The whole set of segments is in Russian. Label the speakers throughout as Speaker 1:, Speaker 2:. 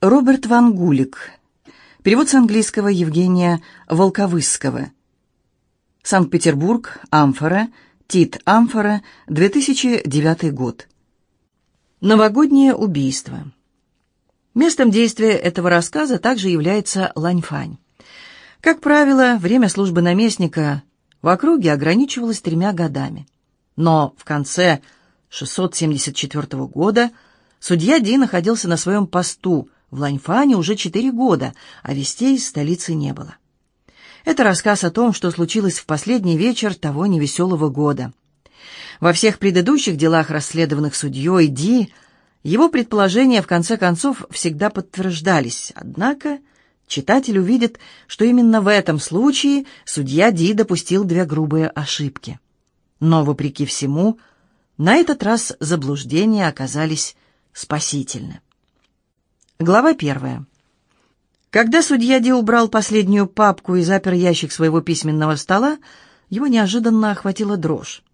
Speaker 1: Роберт Ван Гулик. Перевод с английского Евгения Волковысского. Санкт-Петербург, Амфора, Тит Амфора, 2009 год. Новогоднее убийство. Местом действия этого рассказа также является Ланьфань. Как правило, время службы наместника в округе ограничивалось тремя годами. Но в конце 674 года судья Ди находился на своем посту в Ланьфане уже четыре года, а вестей из столицы не было. Это рассказ о том, что случилось в последний вечер того невеселого года. Во всех предыдущих делах, расследованных судьей Ди, его предположения, в конце концов, всегда подтверждались. Однако читатель увидит, что именно в этом случае судья Ди допустил две грубые ошибки. Но, вопреки всему, на этот раз заблуждения оказались спасительны. Глава первая. Когда судья Ди убрал последнюю папку и запер ящик своего письменного стола, его неожиданно охватила дрожь.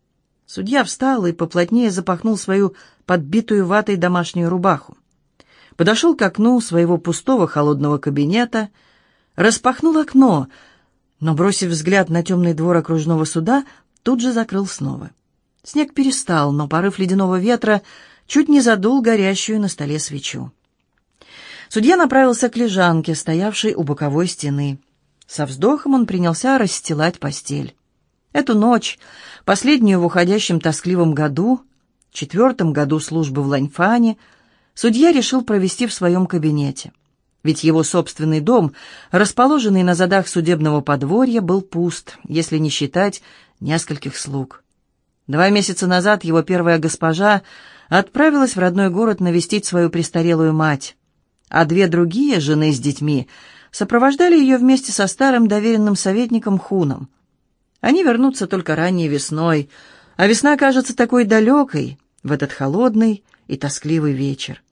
Speaker 1: Судья встал и поплотнее запахнул свою подбитую ватой домашнюю рубаху. Подошел к окну своего пустого холодного кабинета, распахнул окно, но, бросив взгляд на темный двор окружного суда, тут же закрыл снова. Снег перестал, но порыв ледяного ветра чуть не задул горящую на столе свечу. Судья направился к лежанке, стоявшей у боковой стены. Со вздохом он принялся расстилать постель. Эту ночь, последнюю в уходящем тоскливом году, четвертом году службы в Ланьфане, судья решил провести в своем кабинете. Ведь его собственный дом, расположенный на задах судебного подворья, был пуст, если не считать нескольких слуг. Два месяца назад его первая госпожа отправилась в родной город навестить свою престарелую мать а две другие, жены с детьми, сопровождали ее вместе со старым доверенным советником Хуном. Они вернутся только ранней весной, а весна кажется такой далекой в этот холодный и тоскливый вечер.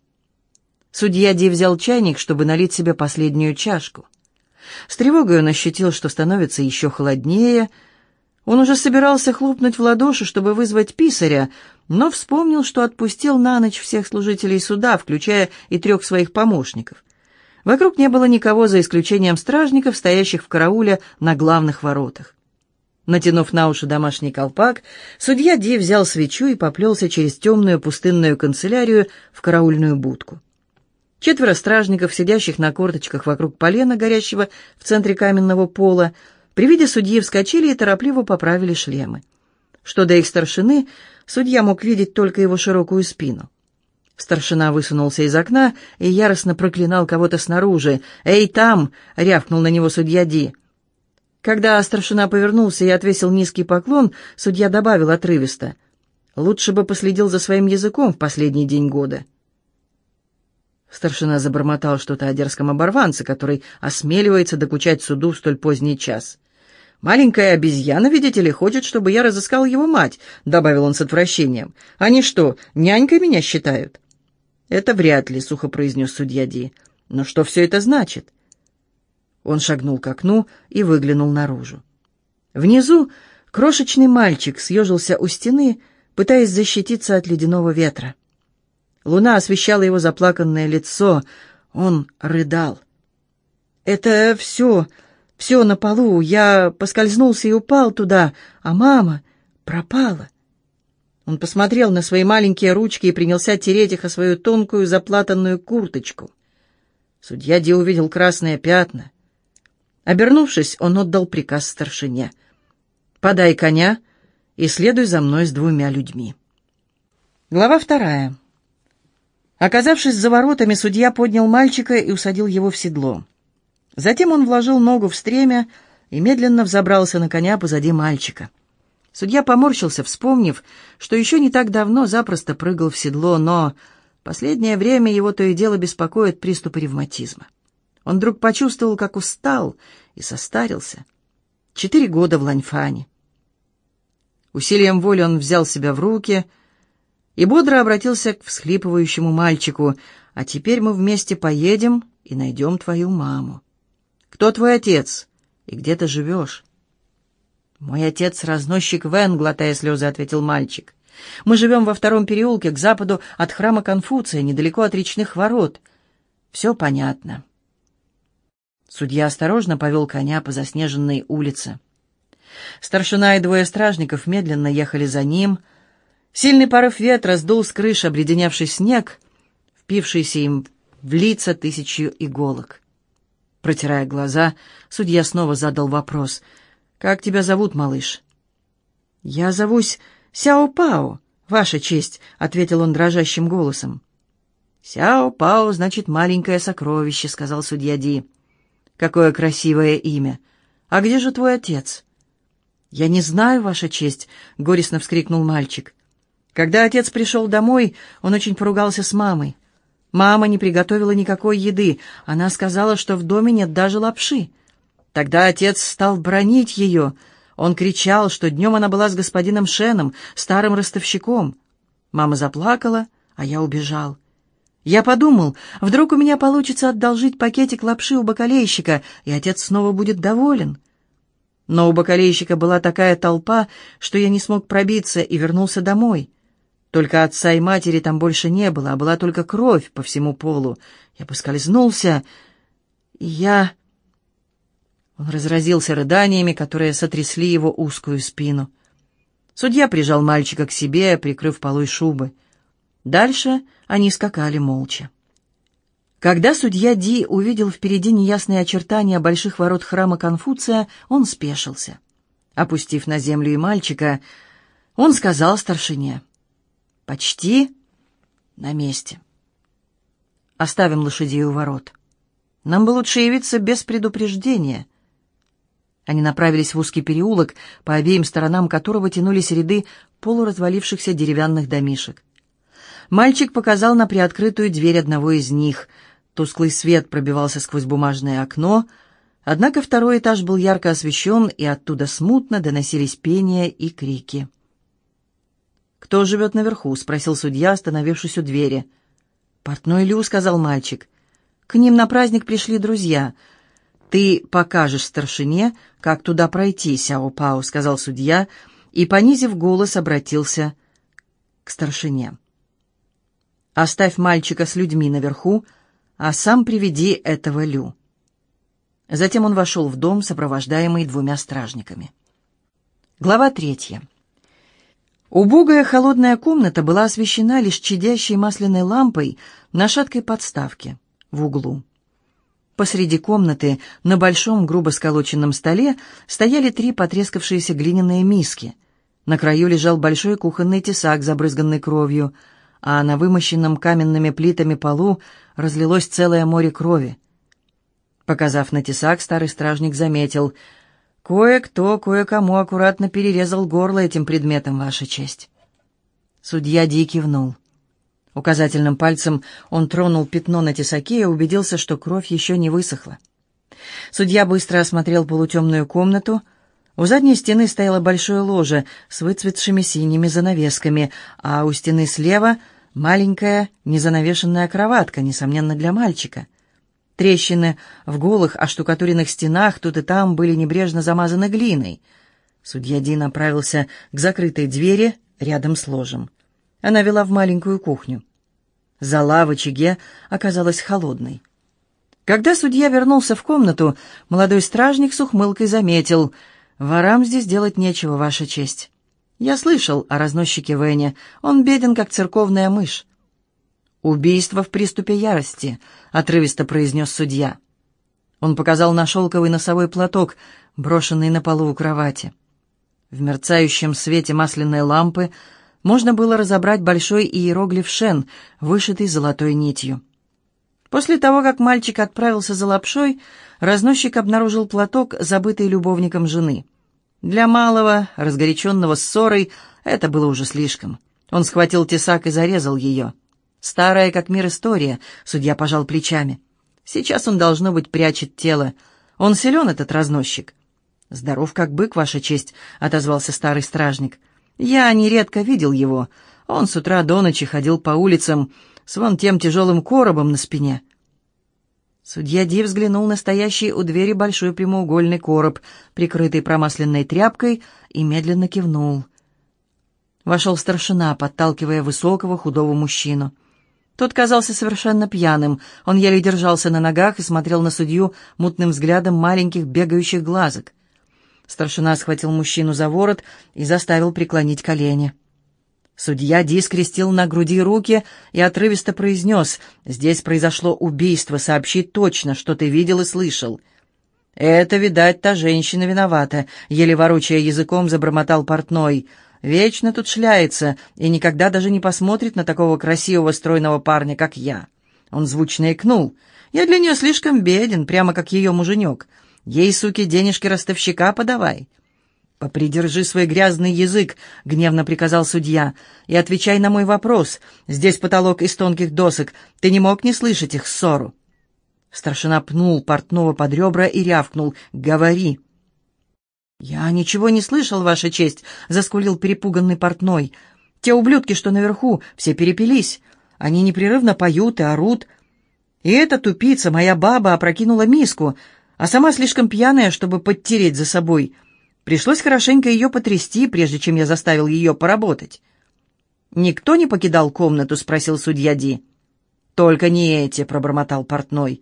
Speaker 1: Судья Ди взял чайник, чтобы налить себе последнюю чашку. С тревогой он ощутил, что становится еще холоднее. Он уже собирался хлопнуть в ладоши, чтобы вызвать писаря, но вспомнил, что отпустил на ночь всех служителей суда, включая и трех своих помощников. Вокруг не было никого, за исключением стражников, стоящих в карауле на главных воротах. Натянув на уши домашний колпак, судья Ди взял свечу и поплелся через темную пустынную канцелярию в караульную будку. Четверо стражников, сидящих на корточках вокруг полена, горящего в центре каменного пола, при виде судьи вскочили и торопливо поправили шлемы. Что до их старшины, Судья мог видеть только его широкую спину. Старшина высунулся из окна и яростно проклинал кого-то снаружи. «Эй, там!» — рявкнул на него судья Ди. Когда старшина повернулся и отвесил низкий поклон, судья добавил отрывисто. «Лучше бы последил за своим языком в последний день года». Старшина забормотал что-то о дерзком оборванце, который осмеливается докучать суду в столь поздний час. «Маленькая обезьяна, видите ли, хочет, чтобы я разыскал его мать», — добавил он с отвращением. «Они что, нянькой меня считают?» «Это вряд ли», — сухо произнес судья Ди. «Но что все это значит?» Он шагнул к окну и выглянул наружу. Внизу крошечный мальчик съежился у стены, пытаясь защититься от ледяного ветра. Луна освещала его заплаканное лицо. Он рыдал. «Это все все на полу. Я поскользнулся и упал туда, а мама пропала. Он посмотрел на свои маленькие ручки и принялся тереть их о свою тонкую заплатанную курточку. Судья Ди увидел красные пятна. Обернувшись, он отдал приказ старшине. «Подай коня и следуй за мной с двумя людьми». Глава вторая. Оказавшись за воротами, судья поднял мальчика и усадил его в седло. Затем он вложил ногу в стремя и медленно взобрался на коня позади мальчика. Судья поморщился, вспомнив, что еще не так давно запросто прыгал в седло, но последнее время его то и дело беспокоит приступы ревматизма. Он вдруг почувствовал, как устал и состарился. Четыре года в Ланьфане. Усилием воли он взял себя в руки и бодро обратился к всхлипывающему мальчику. «А теперь мы вместе поедем и найдем твою маму». Кто твой отец? И где ты живешь?» «Мой отец — разносчик Вен», — глотая слезы, ответил мальчик. «Мы живем во втором переулке, к западу от храма Конфуция, недалеко от речных ворот». Все понятно. Судья осторожно повел коня по заснеженной улице. Старшина и двое стражников медленно ехали за ним. Сильный порыв ветра сдул с крыши обледеневший снег, впившийся им в лица тысячу иголок. Протирая глаза, судья снова задал вопрос. «Как тебя зовут, малыш?» «Я зовусь Сяо Пао, ваша честь», — ответил он дрожащим голосом. «Сяо Пао значит маленькое сокровище», — сказал судья Ди. «Какое красивое имя! А где же твой отец?» «Я не знаю, ваша честь», — горестно вскрикнул мальчик. Когда отец пришел домой, он очень поругался с мамой. Мама не приготовила никакой еды. Она сказала, что в доме нет даже лапши. Тогда отец стал бронить ее. Он кричал, что днем она была с господином Шеном, старым ростовщиком. Мама заплакала, а я убежал. Я подумал, вдруг у меня получится одолжить пакетик лапши у бакалейщика, и отец снова будет доволен. Но у бакалейщика была такая толпа, что я не смог пробиться и вернулся домой. Только отца и матери там больше не было, а была только кровь по всему полу. Я поскользнулся, и я... Он разразился рыданиями, которые сотрясли его узкую спину. Судья прижал мальчика к себе, прикрыв полой шубы. Дальше они скакали молча. Когда судья Ди увидел впереди неясные очертания больших ворот храма Конфуция, он спешился. Опустив на землю и мальчика, он сказал старшине — Почти на месте. Оставим лошадей у ворот. Нам бы лучше явиться без предупреждения. Они направились в узкий переулок, по обеим сторонам которого тянулись ряды полуразвалившихся деревянных домишек. Мальчик показал на приоткрытую дверь одного из них. Тусклый свет пробивался сквозь бумажное окно, однако второй этаж был ярко освещен, и оттуда смутно доносились пения и крики. «Кто живет наверху?» — спросил судья, остановившись у двери. «Портной Лю», — сказал мальчик. «К ним на праздник пришли друзья. Ты покажешь старшине, как туда пройти, Сяо Пао», — сказал судья, и, понизив голос, обратился к старшине. «Оставь мальчика с людьми наверху, а сам приведи этого Лю». Затем он вошел в дом, сопровождаемый двумя стражниками. Глава третья. Убогая холодная комната была освещена лишь чадящей масляной лампой на шаткой подставке в углу. Посреди комнаты на большом грубо сколоченном столе стояли три потрескавшиеся глиняные миски. На краю лежал большой кухонный тесак, забрызганный кровью, а на вымощенном каменными плитами полу разлилось целое море крови. Показав на тесак, старый стражник заметил — Кое-кто кое-кому аккуратно перерезал горло этим предметом, Ваша честь. Судья Ди кивнул. Указательным пальцем он тронул пятно на тесаке и убедился, что кровь еще не высохла. Судья быстро осмотрел полутемную комнату. У задней стены стояло большое ложе с выцветшими синими занавесками, а у стены слева маленькая незанавешенная кроватка, несомненно, для мальчика. Трещины в голых оштукатуренных стенах тут и там были небрежно замазаны глиной. Судья Ди направился к закрытой двери рядом с ложем. Она вела в маленькую кухню. Зала в очаге оказалась холодной. Когда судья вернулся в комнату, молодой стражник с ухмылкой заметил, «Ворам здесь делать нечего, Ваша честь. Я слышал о разносчике Вене. Он беден, как церковная мышь. «Убийство в приступе ярости», — отрывисто произнес судья. Он показал на шелковый носовой платок, брошенный на полу у кровати. В мерцающем свете масляной лампы можно было разобрать большой иероглиф «Шен», вышитый золотой нитью. После того, как мальчик отправился за лапшой, разносчик обнаружил платок, забытый любовником жены. Для малого, разгоряченного ссорой, это было уже слишком. Он схватил тесак и зарезал ее. Старая как мир история, судья пожал плечами. Сейчас он, должно быть, прячет тело. Он силен, этот разносчик. «Здоров, как бык, ваша честь», — отозвался старый стражник. «Я нередко видел его. Он с утра до ночи ходил по улицам с вон тем тяжелым коробом на спине». Судья Ди взглянул на стоящий у двери большой прямоугольный короб, прикрытый промасленной тряпкой, и медленно кивнул. Вошел старшина, подталкивая высокого худого мужчину. Тот казался совершенно пьяным. Он еле держался на ногах и смотрел на судью мутным взглядом маленьких бегающих глазок. Старшина схватил мужчину за ворот и заставил преклонить колени. Судья Ди скрестил на груди руки и отрывисто произнес, «Здесь произошло убийство, сообщи точно, что ты видел и слышал». «Это, видать, та женщина виновата», — еле ворочая языком забормотал портной. «Вечно тут шляется и никогда даже не посмотрит на такого красивого стройного парня, как я». Он звучно икнул. «Я для нее слишком беден, прямо как ее муженек. Ей, суки, денежки ростовщика подавай». «Попридержи свой грязный язык», — гневно приказал судья, — «и отвечай на мой вопрос. Здесь потолок из тонких досок. Ты не мог не слышать их ссору». Старшина пнул портного под ребра и рявкнул «Говори». «Я ничего не слышал, Ваша честь», — заскулил перепуганный портной. «Те ублюдки, что наверху, все перепились. Они непрерывно поют и орут. И эта тупица, моя баба, опрокинула миску, а сама слишком пьяная, чтобы подтереть за собой. Пришлось хорошенько ее потрясти, прежде чем я заставил ее поработать». «Никто не покидал комнату?» — спросил судья Ди. «Только не эти», — пробормотал портной.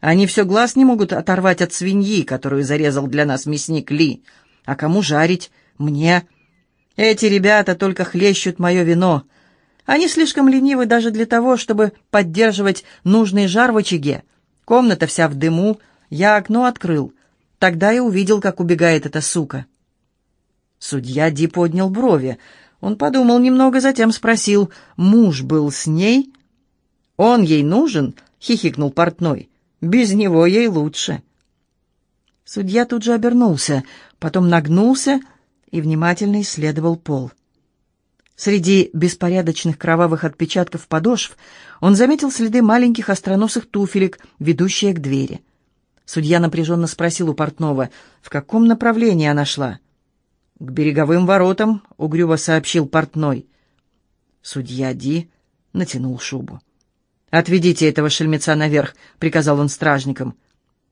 Speaker 1: Они все глаз не могут оторвать от свиньи, которую зарезал для нас мясник Ли. А кому жарить? Мне. Эти ребята только хлещут мое вино. Они слишком ленивы даже для того, чтобы поддерживать нужный жар в очаге. Комната вся в дыму, я окно открыл. Тогда и увидел, как убегает эта сука. Судья Ди поднял брови. Он подумал немного, затем спросил, муж был с ней? «Он ей нужен?» — хихикнул портной. Без него ей лучше. Судья тут же обернулся, потом нагнулся и внимательно исследовал пол. Среди беспорядочных кровавых отпечатков подошв он заметил следы маленьких остроносых туфелек, ведущие к двери. Судья напряженно спросил у портного, в каком направлении она шла. «К береговым воротам», — угрюво сообщил портной. Судья Ди натянул шубу. «Отведите этого шельмеца наверх», — приказал он стражникам.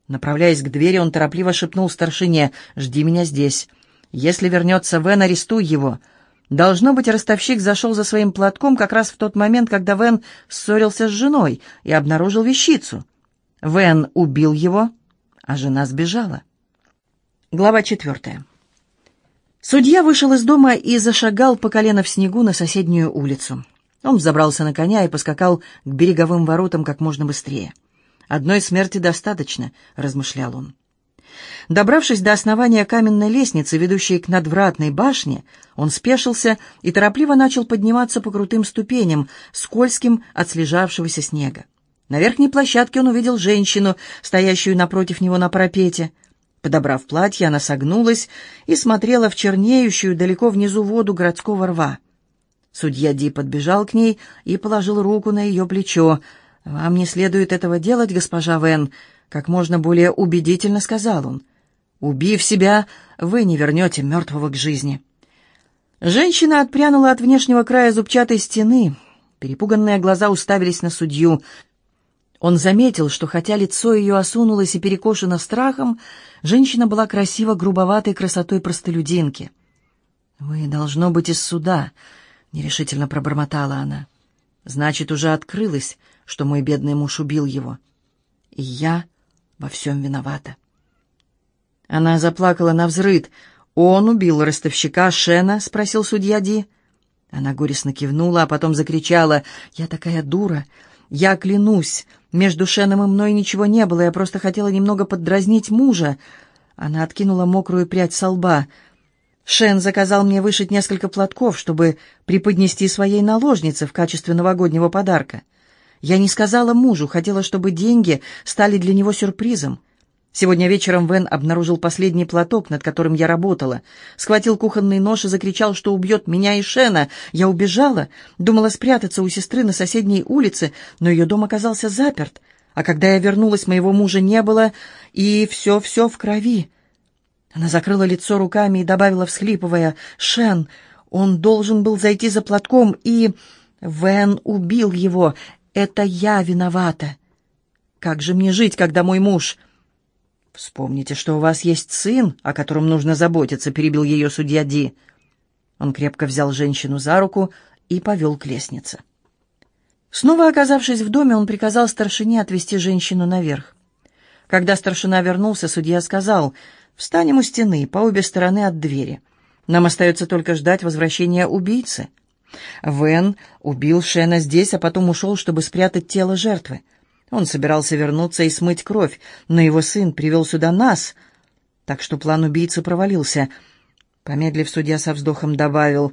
Speaker 1: Направляясь к двери, он торопливо шепнул старшине, «Жди меня здесь. Если вернется Вен, арестуй его». Должно быть, ростовщик зашел за своим платком как раз в тот момент, когда Вен ссорился с женой и обнаружил вещицу. Вен убил его, а жена сбежала. Глава четвертая. Судья вышел из дома и зашагал по колено в снегу на соседнюю улицу. Он взобрался на коня и поскакал к береговым воротам как можно быстрее. «Одной смерти достаточно», — размышлял он. Добравшись до основания каменной лестницы, ведущей к надвратной башне, он спешился и торопливо начал подниматься по крутым ступеням, скользким от слежавшегося снега. На верхней площадке он увидел женщину, стоящую напротив него на парапете. Подобрав платье, она согнулась и смотрела в чернеющую далеко внизу воду городского рва. Судья Ди подбежал к ней и положил руку на ее плечо. «Вам не следует этого делать, госпожа Вен», — как можно более убедительно сказал он. «Убив себя, вы не вернете мертвого к жизни». Женщина отпрянула от внешнего края зубчатой стены. Перепуганные глаза уставились на судью. Он заметил, что хотя лицо ее осунулось и перекошено страхом, женщина была красиво грубоватой красотой простолюдинки. «Вы, должно быть, из суда», нерешительно пробормотала она. Значит, уже открылось, что мой бедный муж убил его. И я во всем виновата. Она заплакала на взрыд. «Он убил ростовщика Шена?» — спросил судья Ди. Она горестно кивнула, а потом закричала. «Я такая дура! Я клянусь, между Шеном и мной ничего не было, я просто хотела немного поддразнить мужа». Она откинула мокрую прядь со лба. Шен заказал мне вышить несколько платков, чтобы преподнести своей наложнице в качестве новогоднего подарка. Я не сказала мужу, хотела, чтобы деньги стали для него сюрпризом. Сегодня вечером Вен обнаружил последний платок, над которым я работала. Схватил кухонный нож и закричал, что убьет меня и Шена. Я убежала, думала спрятаться у сестры на соседней улице, но ее дом оказался заперт. А когда я вернулась, моего мужа не было, и все-все в крови. Она закрыла лицо руками и добавила, всхлипывая, «Шен, он должен был зайти за платком, и... Вен убил его. Это я виновата. Как же мне жить, когда мой муж...» «Вспомните, что у вас есть сын, о котором нужно заботиться», — перебил ее судья Ди. Он крепко взял женщину за руку и повел к лестнице. Снова оказавшись в доме, он приказал старшине отвезти женщину наверх. Когда старшина вернулся, судья сказал, «Встанем у стены, по обе стороны от двери. Нам остается только ждать возвращения убийцы». Вен убил Шена здесь, а потом ушел, чтобы спрятать тело жертвы. Он собирался вернуться и смыть кровь, но его сын привел сюда нас, так что план убийцы провалился. Помедлив, судья со вздохом добавил,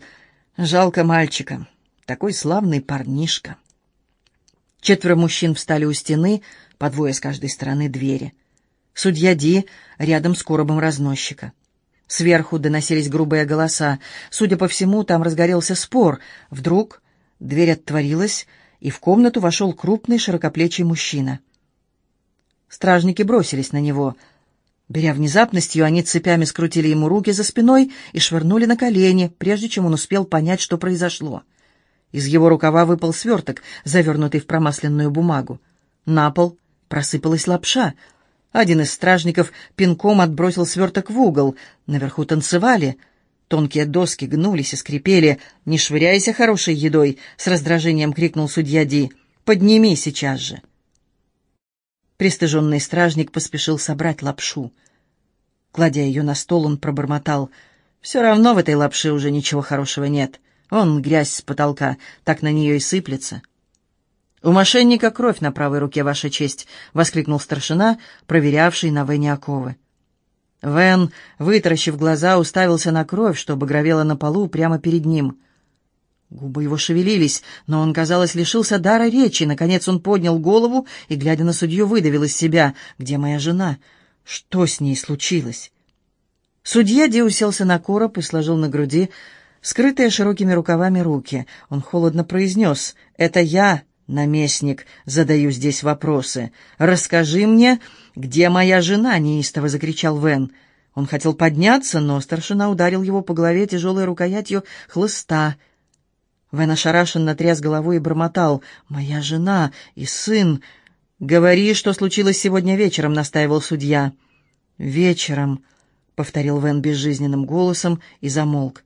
Speaker 1: «Жалко мальчика, такой славный парнишка». Четверо мужчин встали у стены, по двое с каждой стороны двери. Судья Ди рядом с коробом разносчика. Сверху доносились грубые голоса. Судя по всему, там разгорелся спор. Вдруг дверь отворилась, и в комнату вошел крупный широкоплечий мужчина. Стражники бросились на него. Беря внезапностью, они цепями скрутили ему руки за спиной и швырнули на колени, прежде чем он успел понять, что произошло. Из его рукава выпал сверток, завернутый в промасленную бумагу. На пол просыпалась лапша. Один из стражников пинком отбросил сверток в угол. Наверху танцевали. Тонкие доски гнулись и скрипели. «Не швыряйся хорошей едой!» — с раздражением крикнул судья Ди. «Подними сейчас же!» Пристыженный стражник поспешил собрать лапшу. Кладя ее на стол, он пробормотал. «Все равно в этой лапше уже ничего хорошего нет. Он грязь с потолка, так на нее и сыплется. «У мошенника кровь на правой руке, Ваша честь!» — воскликнул старшина, проверявший на Вене оковы. Вен, вытаращив глаза, уставился на кровь, что багровела на полу прямо перед ним. Губы его шевелились, но он, казалось, лишился дара речи. Наконец он поднял голову и, глядя на судью, выдавил из себя. «Где моя жена? Что с ней случилось?» Судья Ди уселся на короб и сложил на груди скрытые широкими рукавами руки. Он холодно произнес «Это я, наместник, задаю здесь вопросы. Расскажи мне, где моя жена?» — неистово закричал Вен. Он хотел подняться, но старшина ударил его по голове тяжелой рукоятью хлыста. Вен ошарашенно тряс головой и бормотал «Моя жена и сын!» «Говори, что случилось сегодня вечером», — настаивал судья. «Вечером», — повторил Вен безжизненным голосом и замолк.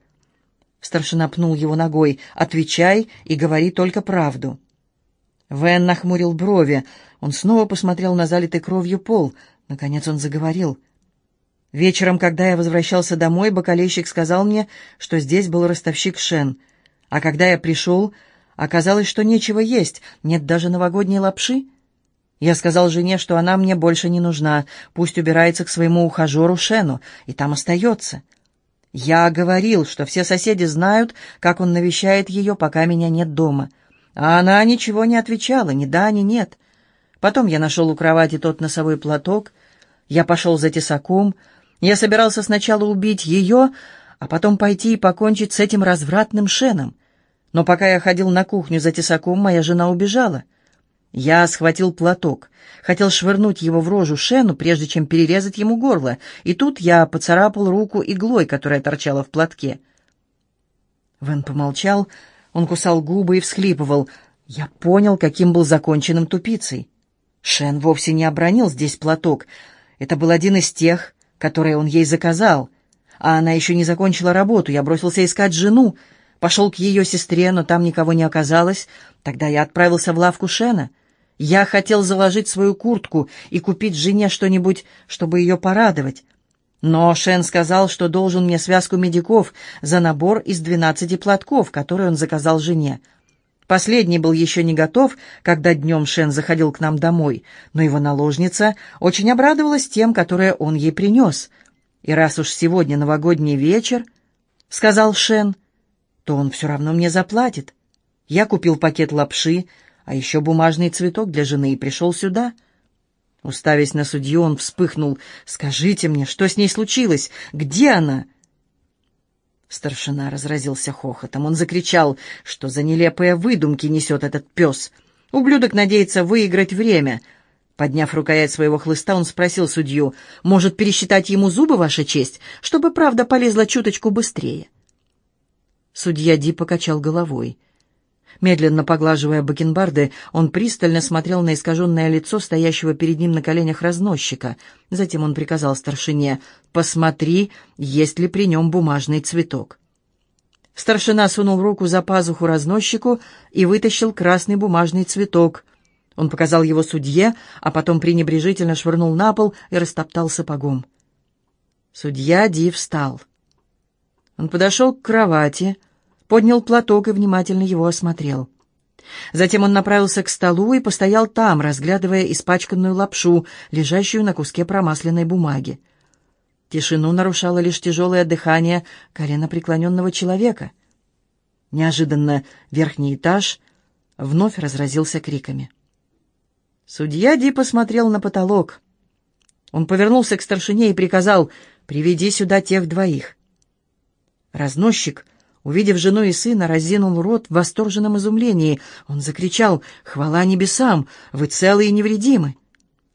Speaker 1: Старшина пнул его ногой. «Отвечай и говори только правду». Вен нахмурил брови. Он снова посмотрел на залитый кровью пол. Наконец он заговорил. «Вечером, когда я возвращался домой, бокалейщик сказал мне, что здесь был ростовщик Шен. А когда я пришел, оказалось, что нечего есть, нет даже новогодней лапши. Я сказал жене, что она мне больше не нужна, пусть убирается к своему ухажеру Шену, и там остается». Я говорил, что все соседи знают, как он навещает ее, пока меня нет дома. А она ничего не отвечала, ни да, ни нет. Потом я нашел у кровати тот носовой платок. Я пошел за тесаком. Я собирался сначала убить ее, а потом пойти и покончить с этим развратным шеном. Но пока я ходил на кухню за тесаком, моя жена убежала. Я схватил платок, хотел швырнуть его в рожу Шену, прежде чем перерезать ему горло, и тут я поцарапал руку иглой, которая торчала в платке. Вен помолчал, он кусал губы и всхлипывал. Я понял, каким был законченным тупицей. Шен вовсе не обронил здесь платок. Это был один из тех, которые он ей заказал. А она еще не закончила работу. Я бросился искать жену, пошел к ее сестре, но там никого не оказалось. Тогда я отправился в лавку Шена. Я хотел заложить свою куртку и купить жене что-нибудь, чтобы ее порадовать. Но Шен сказал, что должен мне связку медиков за набор из двенадцати платков, который он заказал жене. Последний был еще не готов, когда днем Шен заходил к нам домой, но его наложница очень обрадовалась тем, которое он ей принес. «И раз уж сегодня новогодний вечер, — сказал Шен, — то он все равно мне заплатит. Я купил пакет лапши, а еще бумажный цветок для жены и пришел сюда. Уставясь на судью, он вспыхнул. «Скажите мне, что с ней случилось? Где она?» Старшина разразился хохотом. Он закричал, что за нелепые выдумки несет этот пес. Ублюдок надеется выиграть время. Подняв рукоять своего хлыста, он спросил судью, «Может, пересчитать ему зубы, Ваша честь, чтобы правда полезла чуточку быстрее?» Судья Ди покачал головой. Медленно поглаживая бакенбарды, он пристально смотрел на искаженное лицо стоящего перед ним на коленях разносчика. Затем он приказал старшине «Посмотри, есть ли при нем бумажный цветок». Старшина сунул руку за пазуху разносчику и вытащил красный бумажный цветок. Он показал его судье, а потом пренебрежительно швырнул на пол и растоптал сапогом. Судья Ди встал. Он подошел к кровати, поднял платок и внимательно его осмотрел. Затем он направился к столу и постоял там, разглядывая испачканную лапшу, лежащую на куске промасленной бумаги. Тишину нарушало лишь тяжелое дыхание колено преклоненного человека. Неожиданно верхний этаж вновь разразился криками. Судья Ди посмотрел на потолок. Он повернулся к старшине и приказал «Приведи сюда тех двоих». Разносчик, увидев жену и сына, разинул рот в восторженном изумлении. Он закричал «Хвала небесам! Вы целы и невредимы!»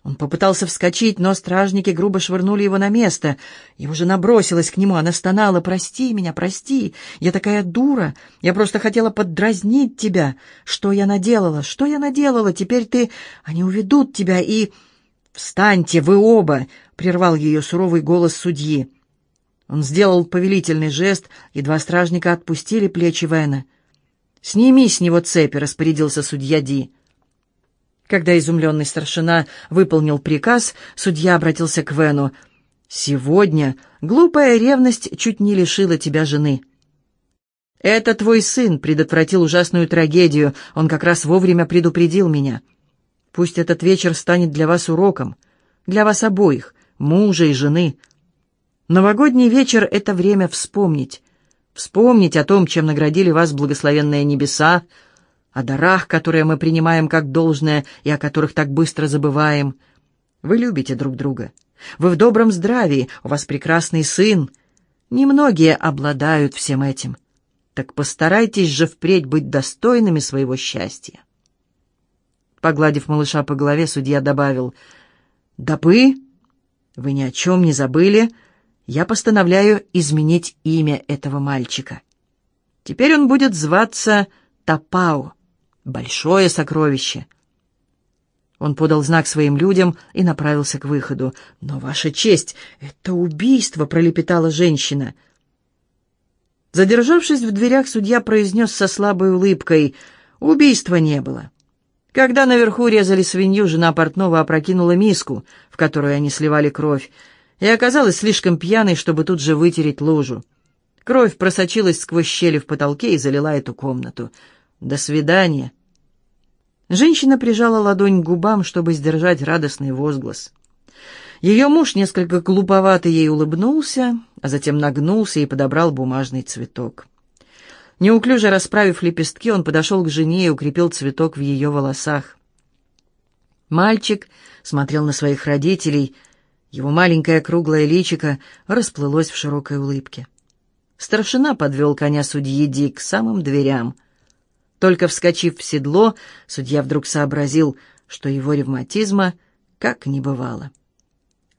Speaker 1: Он попытался вскочить, но стражники грубо швырнули его на место. Его жена бросилась к нему, она стонала «Прости меня, прости! Я такая дура! Я просто хотела поддразнить тебя! Что я наделала? Что я наделала? Теперь ты... Они уведут тебя и...» «Встаньте, вы оба!» — прервал ее суровый голос судьи. Он сделал повелительный жест, и два стражника отпустили плечи Вена. «Сними с него цепи», — распорядился судья Ди. Когда изумленный старшина выполнил приказ, судья обратился к Вену. «Сегодня глупая ревность чуть не лишила тебя жены». «Это твой сын предотвратил ужасную трагедию, он как раз вовремя предупредил меня. Пусть этот вечер станет для вас уроком, для вас обоих, мужа и жены». Новогодний вечер — это время вспомнить. Вспомнить о том, чем наградили вас благословенные небеса, о дарах, которые мы принимаем как должное и о которых так быстро забываем. Вы любите друг друга. Вы в добром здравии, у вас прекрасный сын. Немногие обладают всем этим. Так постарайтесь же впредь быть достойными своего счастья. Погладив малыша по голове, судья добавил, «Дабы вы ни о чем не забыли, — я постановляю изменить имя этого мальчика. Теперь он будет зваться Тапао, большое сокровище. Он подал знак своим людям и направился к выходу. «Но, Ваша честь, это убийство!» — пролепетала женщина. Задержавшись в дверях, судья произнес со слабой улыбкой. «Убийства не было». Когда наверху резали свинью, жена портного опрокинула миску, в которую они сливали кровь и оказалась слишком пьяной, чтобы тут же вытереть лужу. Кровь просочилась сквозь щели в потолке и залила эту комнату. «До свидания!» Женщина прижала ладонь к губам, чтобы сдержать радостный возглас. Ее муж несколько глуповато ей улыбнулся, а затем нагнулся и подобрал бумажный цветок. Неуклюже расправив лепестки, он подошел к жене и укрепил цветок в ее волосах. Мальчик смотрел на своих родителей — его маленькое круглое личико расплылось в широкой улыбке. Старшина подвел коня судьи Ди к самым дверям. Только вскочив в седло, судья вдруг сообразил, что его ревматизма как не бывало.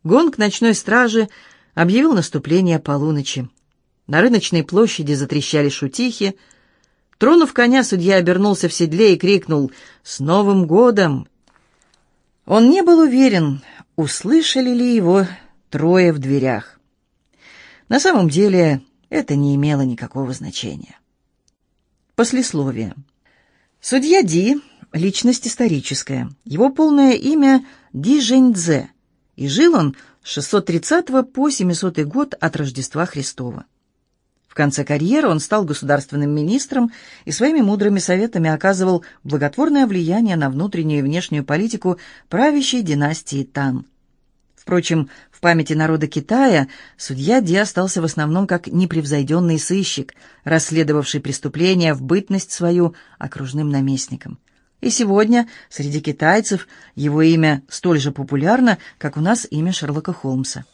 Speaker 1: Гонг ночной стражи объявил наступление полуночи. На рыночной площади затрещали шутихи. Тронув коня, судья обернулся в седле и крикнул «С Новым годом!». Он не был уверен, услышали ли его трое в дверях. На самом деле это не имело никакого значения. Послесловие. Судья Ди – личность историческая. Его полное имя – Ди Жэньцзе, и жил он с 630 по 700 год от Рождества Христова. В конце карьеры он стал государственным министром и своими мудрыми советами оказывал благотворное влияние на внутреннюю и внешнюю политику правящей династии Тан. Впрочем, в памяти народа Китая судья Ди остался в основном как непревзойденный сыщик, расследовавший преступления в бытность свою окружным наместником. И сегодня среди китайцев его имя столь же популярно, как у нас имя Шерлока Холмса.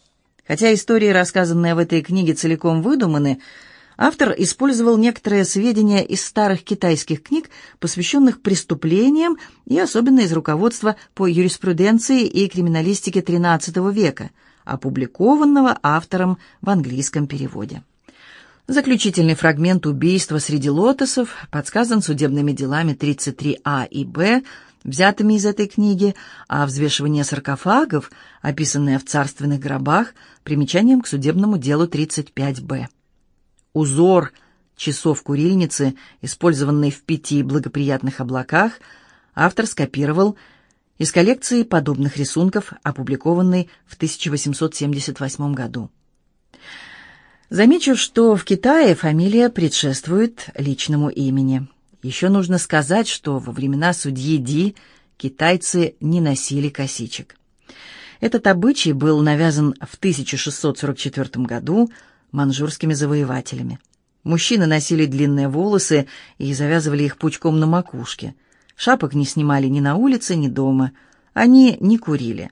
Speaker 1: Хотя истории, рассказанные в этой книге, целиком выдуманы, автор использовал некоторые сведения из старых китайских книг, посвященных преступлениям и особенно из руководства по юриспруденции и криминалистике XIII века, опубликованного автором в английском переводе. Заключительный фрагмент убийства среди лотосов подсказан судебными делами 33А и Б, взятыми из этой книги, а взвешивание саркофагов, описанное в царственных гробах, примечанием к судебному делу 35Б узор часов курильницы, использованной в пяти благоприятных облаках, автор скопировал из коллекции подобных рисунков, опубликованной в 1878 году. Замечу, что в Китае фамилия предшествует личному имени. Еще нужно сказать, что во времена судьи Ди китайцы не носили косичек. Этот обычай был навязан в 1644 году манжурскими завоевателями. Мужчины носили длинные волосы и завязывали их пучком на макушке. Шапок не снимали ни на улице, ни дома. Они не курили.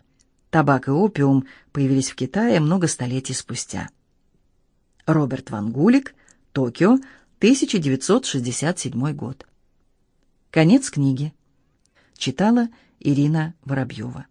Speaker 1: Табак и опиум появились в Китае много столетий спустя. Роберт Ван Гулик, Токио, 1967 год. Конец книги. Читала Ирина Воробьева.